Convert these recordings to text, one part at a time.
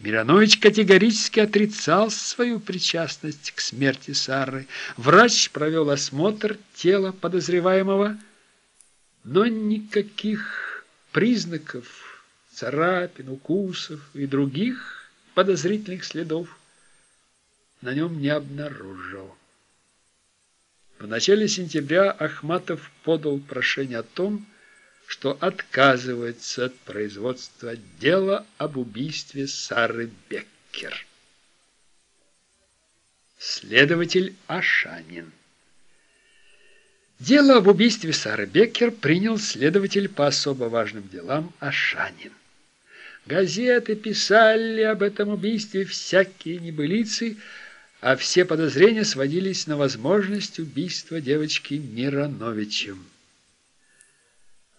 Миронович категорически отрицал свою причастность к смерти Сары. Врач провел осмотр тела подозреваемого, но никаких признаков царапин, укусов и других подозрительных следов на нем не обнаружил. В начале сентября Ахматов подал прошение о том, что отказывается от производства дела об убийстве Сары Беккер. Следователь Ашанин Дело об убийстве Сары Беккер принял следователь по особо важным делам Ашанин. Газеты писали об этом убийстве всякие небылицы, а все подозрения сводились на возможность убийства девочки Мироновичем.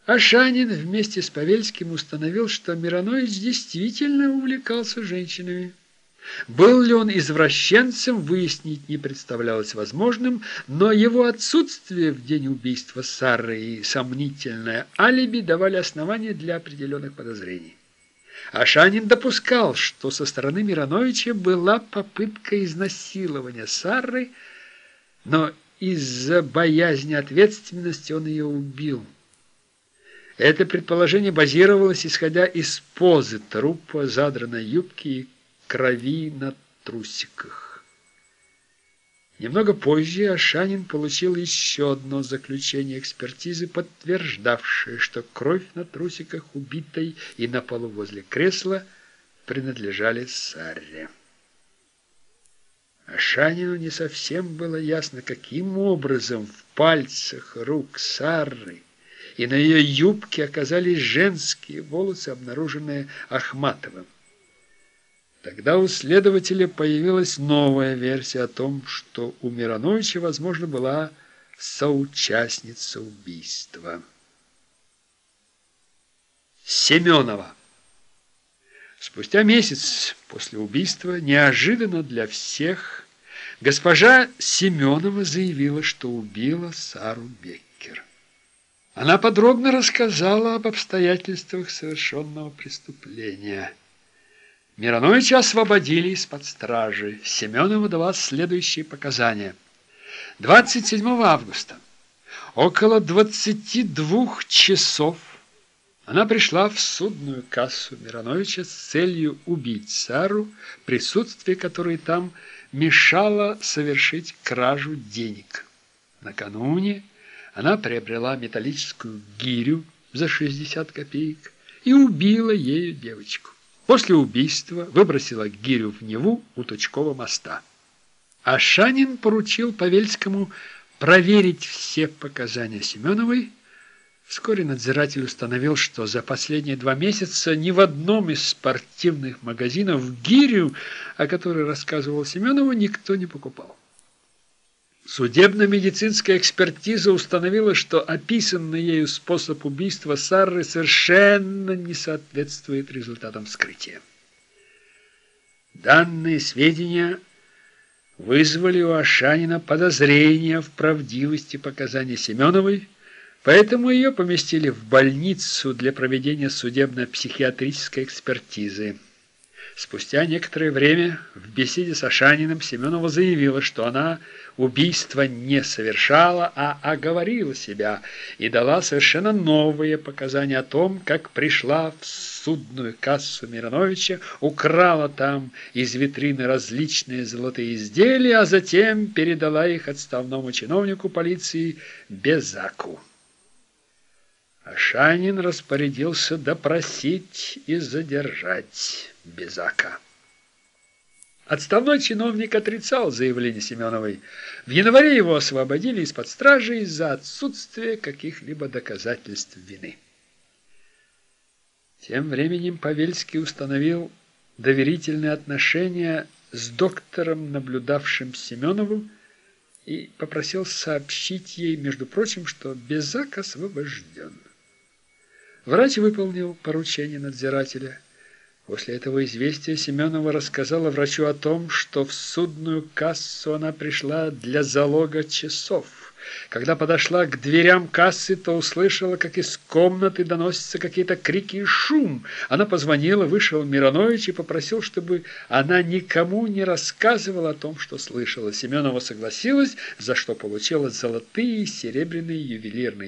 Ашанин вместе с Павельским установил, что Миронович действительно увлекался женщинами. Был ли он извращенцем, выяснить не представлялось возможным, но его отсутствие в день убийства Сары и сомнительное алиби давали основания для определенных подозрений. Ашанин допускал, что со стороны Мироновича была попытка изнасилования Сары, но из-за боязни ответственности он ее убил. Это предположение базировалось, исходя из позы трупа, задранной юбки и крови на трусиках. Немного позже Ашанин получил еще одно заключение экспертизы, подтверждавшее, что кровь на трусиках убитой и на полу возле кресла принадлежали Сарре. Ашанину не совсем было ясно, каким образом в пальцах рук Сарры и на ее юбке оказались женские волосы, обнаруженные Ахматовым. Тогда у следователя появилась новая версия о том, что у Мироновича, возможно, была соучастница убийства. Семенова Спустя месяц после убийства, неожиданно для всех, госпожа Семенова заявила, что убила Сару Беккер. Она подробно рассказала об обстоятельствах совершенного преступления. Мироновича освободили из-под стражи. Семенову давал следующие показания. 27 августа, около 22 часов, она пришла в судную кассу Мироновича с целью убить Сару, присутствие которой там мешало совершить кражу денег. Накануне она приобрела металлическую гирю за 60 копеек и убила ею девочку. После убийства выбросила гирю в Неву у Тучкова моста. А Шанин поручил Павельскому проверить все показания Семеновой. Вскоре надзиратель установил, что за последние два месяца ни в одном из спортивных магазинов гирю, о которой рассказывал Семенову, никто не покупал. Судебно-медицинская экспертиза установила, что описанный ею способ убийства Сарры совершенно не соответствует результатам вскрытия. Данные сведения вызвали у Ашанина подозрения в правдивости показаний Семеновой, поэтому ее поместили в больницу для проведения судебно-психиатрической экспертизы. Спустя некоторое время в беседе с Ашаниным Семенова заявила, что она убийство не совершала, а оговорила себя и дала совершенно новые показания о том, как пришла в судную кассу Мироновича, украла там из витрины различные золотые изделия, а затем передала их отставному чиновнику полиции Безаку. Ашанин распорядился допросить и задержать Безака. Отставной чиновник отрицал заявление Семеновой. В январе его освободили из-под стражи из-за отсутствия каких-либо доказательств вины. Тем временем Павельский установил доверительные отношения с доктором, наблюдавшим Семенову, и попросил сообщить ей, между прочим, что Безак освобожден. Врач выполнил поручение надзирателя – После этого известия Семенова рассказала врачу о том, что в судную кассу она пришла для залога часов. Когда подошла к дверям кассы, то услышала, как из комнаты доносятся какие-то крики и шум. Она позвонила, вышел Миронович и попросил, чтобы она никому не рассказывала о том, что слышала. Семенова согласилась, за что получила золотые и серебряные ювелирные